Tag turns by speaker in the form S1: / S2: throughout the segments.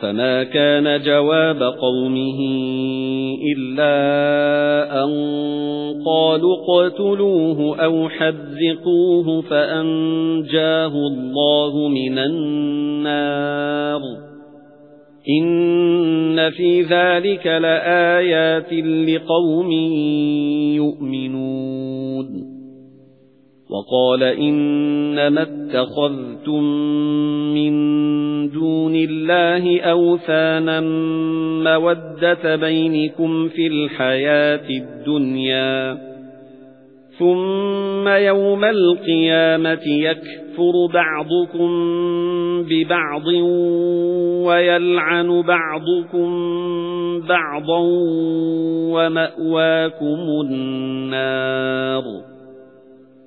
S1: فَمَا كَانَ جَوَابَ قَوْمِهِ إِلَّا أَن قَالُوا اقْتُلُوهُ أَوْ حَرِّقُوهُ فَأَنجَاهُ اللَّهُ مِنَ النَّارِ إِنَّ فِي ذَلِكَ لَآيَاتٍ لِقَوْمٍ يُؤْمِنُونَ وَقَالَ إِنَّمَا اتَّخَذْتُم مِّن دُونِ اللَّهِ أَوْثَانًا مَّوَدَّةَ بَيْنِكُمْ فِي الْحَيَاةِ الدُّنْيَا. ثُمَّ يَوْمَ الْقِيَامَةِ يَكْفُرُ بَعْضُكُم بِبَعْضٍ وَيَلْعَنُ بَعْضُكُم بَعْضًا وَمَأْوَاكُمُ النَّارُ.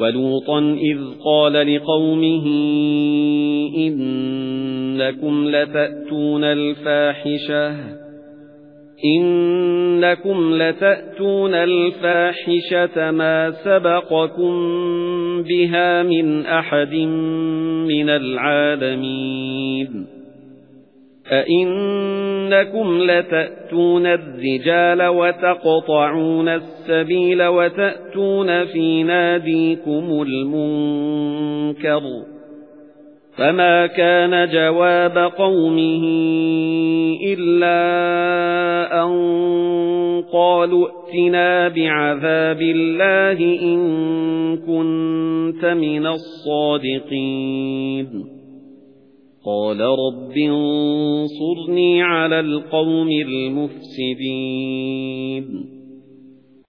S1: وَلُوطًا إِذْ قَالَ لِقَوْمِهِ إِنَّكُمْ لَتَأْتُونَ الْفَاحِشَةَ إِنَّكُمْ لَتَأْتُونَ الْفَاحِشَةَ مَا سَبَقَكُم بِهَا مِنْ أَحَدٍ مِنَ الْعَالَمِينَ أَئِنَّكُمْ لَتَأْتُونَ الرِّجَالَ وَتَقْطَعُونَ السَّبِيلَ وَتَأْتُونَ فِي نَادِيكُمُ الْمُنكَرَ فَمَا كَانَ جَوَابَ قَوْمِهِ إِلَّا أَن قَالُوا ائْتِنَا بِعَذَابِ اللَّهِ إِن كُنتَ مِنَ الصَّادِقِينَ قَالَ رَبِّ انصُرْنِي عَلَى الْقَوْمِ الْمُفْسِدِينَ